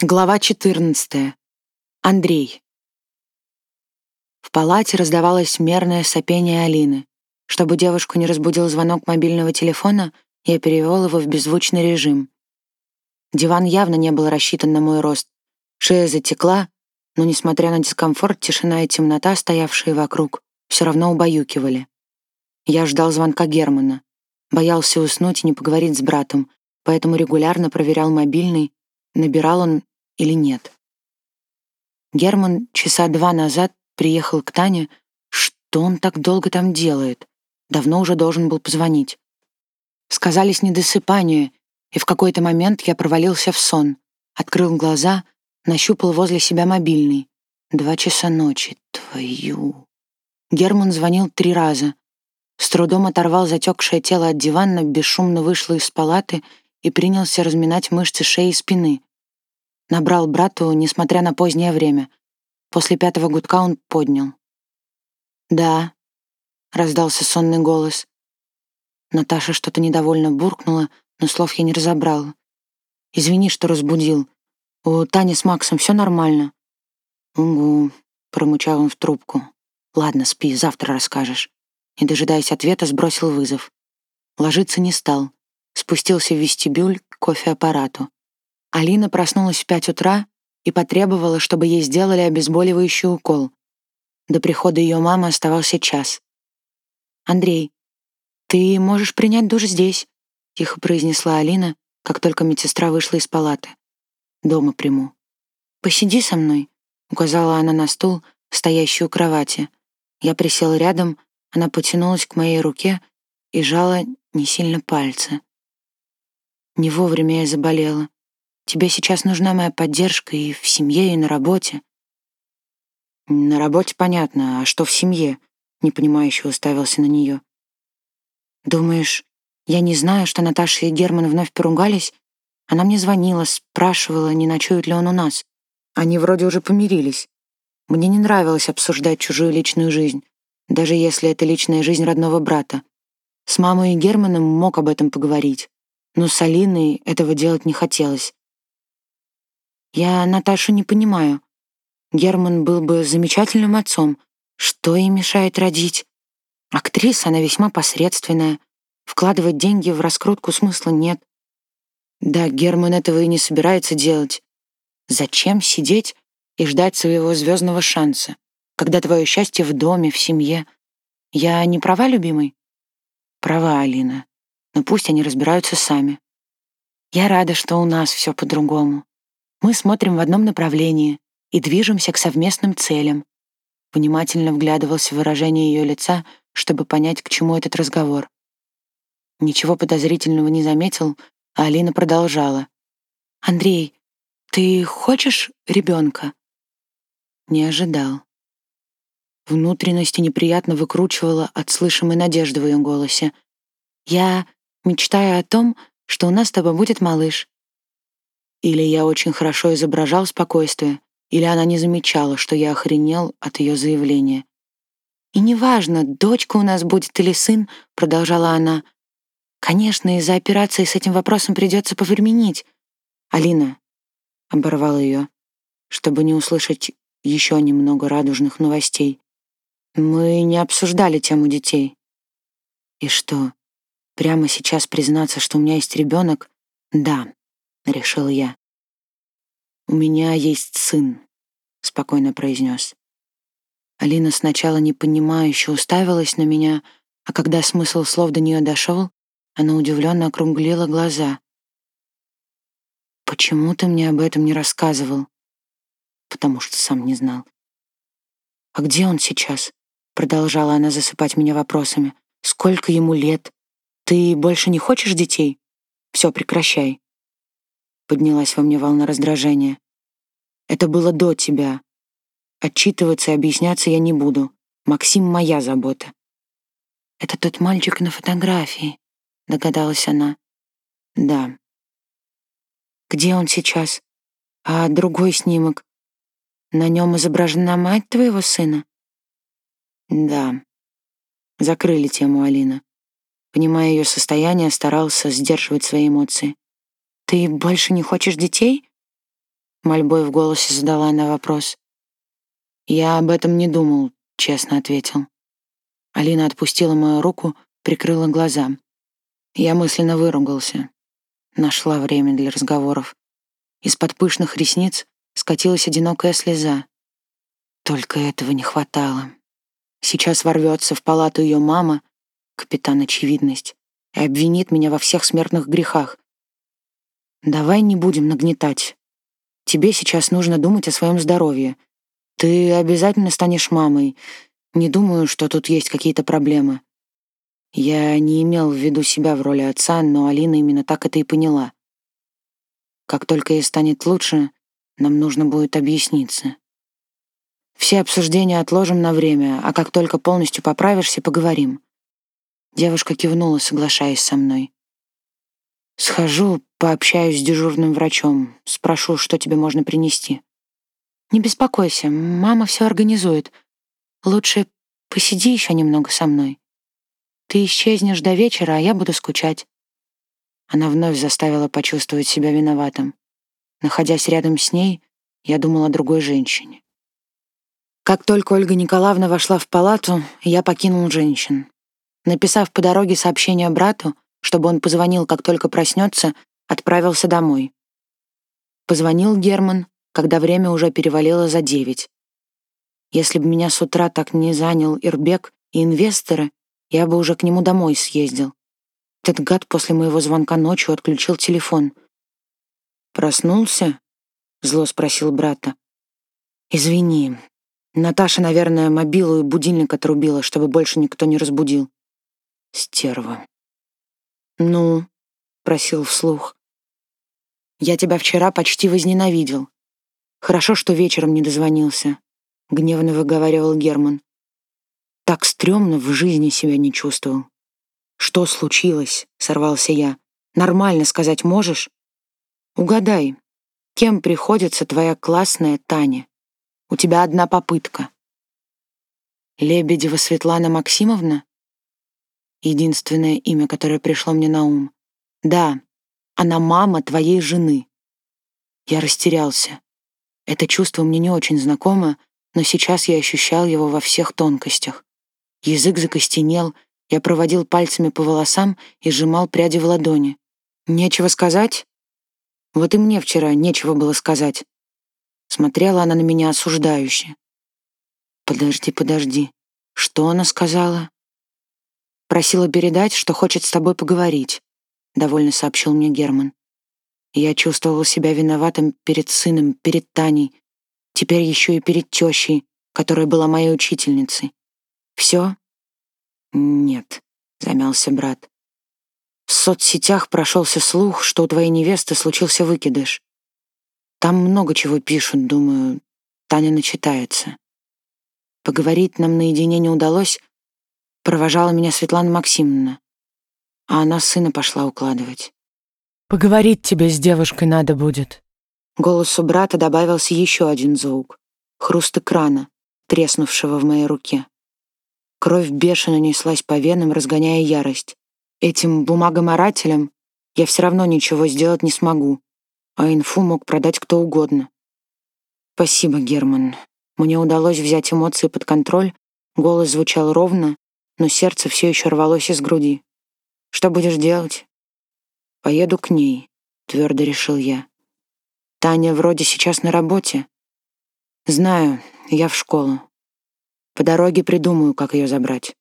Глава 14. Андрей. В палате раздавалось мерное сопение Алины. Чтобы девушку не разбудил звонок мобильного телефона, я перевел его в беззвучный режим. Диван явно не был рассчитан на мой рост. Шея затекла, но, несмотря на дискомфорт, тишина и темнота, стоявшие вокруг, все равно убаюкивали. Я ждал звонка Германа. Боялся уснуть и не поговорить с братом, поэтому регулярно проверял мобильный, набирал он или нет. Герман часа два назад приехал к Тане. Что он так долго там делает? Давно уже должен был позвонить. Сказались недосыпания, и в какой-то момент я провалился в сон. Открыл глаза, нащупал возле себя мобильный. Два часа ночи. Твою. Герман звонил три раза. С трудом оторвал затекшее тело от дивана, бесшумно вышел из палаты и принялся разминать мышцы шеи и спины. Набрал брату, несмотря на позднее время. После пятого гудка он поднял. «Да», — раздался сонный голос. Наташа что-то недовольно буркнула, но слов я не разобрал. «Извини, что разбудил. У Тани с Максом все нормально?» «Угу», — промычал он в трубку. «Ладно, спи, завтра расскажешь». Не дожидаясь ответа, сбросил вызов. Ложиться не стал. Спустился в вестибюль к кофеаппарату. Алина проснулась в пять утра и потребовала, чтобы ей сделали обезболивающий укол. До прихода ее мамы оставался час. «Андрей, ты можешь принять душ здесь», — тихо произнесла Алина, как только медсестра вышла из палаты. «Дома приму». «Посиди со мной», — указала она на стул, стоящий у кровати. Я присел рядом, она потянулась к моей руке и жала не сильно пальцы. Не вовремя я заболела. Тебе сейчас нужна моя поддержка и в семье, и на работе». «На работе понятно, а что в семье?» — непонимающе уставился на нее. «Думаешь, я не знаю, что Наташа и Герман вновь поругались? Она мне звонила, спрашивала, не ночует ли он у нас. Они вроде уже помирились. Мне не нравилось обсуждать чужую личную жизнь, даже если это личная жизнь родного брата. С мамой и Германом мог об этом поговорить, но с Алиной этого делать не хотелось. Я Наташу не понимаю. Герман был бы замечательным отцом. Что ей мешает родить? Актриса, она весьма посредственная. Вкладывать деньги в раскрутку смысла нет. Да, Герман этого и не собирается делать. Зачем сидеть и ждать своего звездного шанса, когда твое счастье в доме, в семье? Я не права, любимый? Права, Алина. Но пусть они разбираются сами. Я рада, что у нас все по-другому. Мы смотрим в одном направлении и движемся к совместным целям. Внимательно вглядывался в выражение ее лица, чтобы понять, к чему этот разговор. Ничего подозрительного не заметил, а Алина продолжала. «Андрей, ты хочешь ребенка?» Не ожидал. Внутренности неприятно выкручивала от слышимой надежды в ее голосе. «Я мечтаю о том, что у нас с тобой будет малыш. Или я очень хорошо изображал спокойствие, или она не замечала, что я охренел от ее заявления. «И неважно, дочка у нас будет или сын», — продолжала она. «Конечно, из-за операции с этим вопросом придется повременить». «Алина», — оборвал ее, чтобы не услышать еще немного радужных новостей. «Мы не обсуждали тему детей». «И что, прямо сейчас признаться, что у меня есть ребенок? Да, — решил я. «У меня есть сын», — спокойно произнес. Алина сначала непонимающе уставилась на меня, а когда смысл слов до нее дошел, она удивленно округлила глаза. «Почему ты мне об этом не рассказывал?» «Потому что сам не знал». «А где он сейчас?» — продолжала она засыпать меня вопросами. «Сколько ему лет? Ты больше не хочешь детей? Все, прекращай. Поднялась во мне волна раздражения. Это было до тебя. Отчитываться и объясняться я не буду. Максим — моя забота. «Это тот мальчик на фотографии», — догадалась она. «Да». «Где он сейчас? А другой снимок? На нем изображена мать твоего сына?» «Да». Закрыли тему Алина. Понимая ее состояние, старался сдерживать свои эмоции. «Ты больше не хочешь детей?» — мольбой в голосе задала она вопрос. «Я об этом не думал», — честно ответил. Алина отпустила мою руку, прикрыла глаза. Я мысленно выругался. Нашла время для разговоров. Из-под пышных ресниц скатилась одинокая слеза. Только этого не хватало. Сейчас ворвется в палату ее мама, капитан Очевидность, и обвинит меня во всех смертных грехах. Давай не будем нагнетать. Тебе сейчас нужно думать о своем здоровье. Ты обязательно станешь мамой. Не думаю, что тут есть какие-то проблемы. Я не имел в виду себя в роли отца, но Алина именно так это и поняла. Как только ей станет лучше, нам нужно будет объясниться. Все обсуждения отложим на время, а как только полностью поправишься, поговорим. Девушка кивнула, соглашаясь со мной. Схожу, пообщаюсь с дежурным врачом, спрошу, что тебе можно принести. Не беспокойся, мама все организует. Лучше посиди еще немного со мной. Ты исчезнешь до вечера, а я буду скучать. Она вновь заставила почувствовать себя виноватым. Находясь рядом с ней, я думал о другой женщине. Как только Ольга Николаевна вошла в палату, я покинул женщин. Написав по дороге сообщение брату, чтобы он позвонил, как только проснется, отправился домой. Позвонил Герман, когда время уже перевалило за девять. Если бы меня с утра так не занял Ирбек и инвесторы, я бы уже к нему домой съездил. Этот гад после моего звонка ночью отключил телефон. «Проснулся?» — зло спросил брата. «Извини. Наташа, наверное, мобилу и будильник отрубила, чтобы больше никто не разбудил. Стерва». «Ну?» — просил вслух. «Я тебя вчера почти возненавидел. Хорошо, что вечером не дозвонился», — гневно выговаривал Герман. «Так стрёмно в жизни себя не чувствовал». «Что случилось?» — сорвался я. «Нормально сказать можешь?» «Угадай, кем приходится твоя классная Таня? У тебя одна попытка». «Лебедева Светлана Максимовна?» Единственное имя, которое пришло мне на ум. «Да, она мама твоей жены». Я растерялся. Это чувство мне не очень знакомо, но сейчас я ощущал его во всех тонкостях. Язык закостенел, я проводил пальцами по волосам и сжимал пряди в ладони. «Нечего сказать?» Вот и мне вчера нечего было сказать. Смотрела она на меня осуждающе. «Подожди, подожди. Что она сказала?» «Просила передать, что хочет с тобой поговорить», — довольно сообщил мне Герман. Я чувствовал себя виноватым перед сыном, перед Таней, теперь еще и перед тещей, которая была моей учительницей. «Все?» «Нет», — замялся брат. «В соцсетях прошелся слух, что у твоей невесты случился выкидыш. Там много чего пишут, думаю, Таня начитается. Поговорить нам наедине не удалось, провожала меня Светлана Максимовна, а она сына пошла укладывать. «Поговорить тебе с девушкой надо будет». Голосу брата добавился еще один звук — хруст экрана, треснувшего в моей руке. Кровь бешено неслась по венам, разгоняя ярость. Этим бумагоморателем я все равно ничего сделать не смогу, а инфу мог продать кто угодно. Спасибо, Герман. Мне удалось взять эмоции под контроль, голос звучал ровно, но сердце все еще рвалось из груди. Что будешь делать? Поеду к ней, твердо решил я. Таня вроде сейчас на работе. Знаю, я в школу. По дороге придумаю, как ее забрать.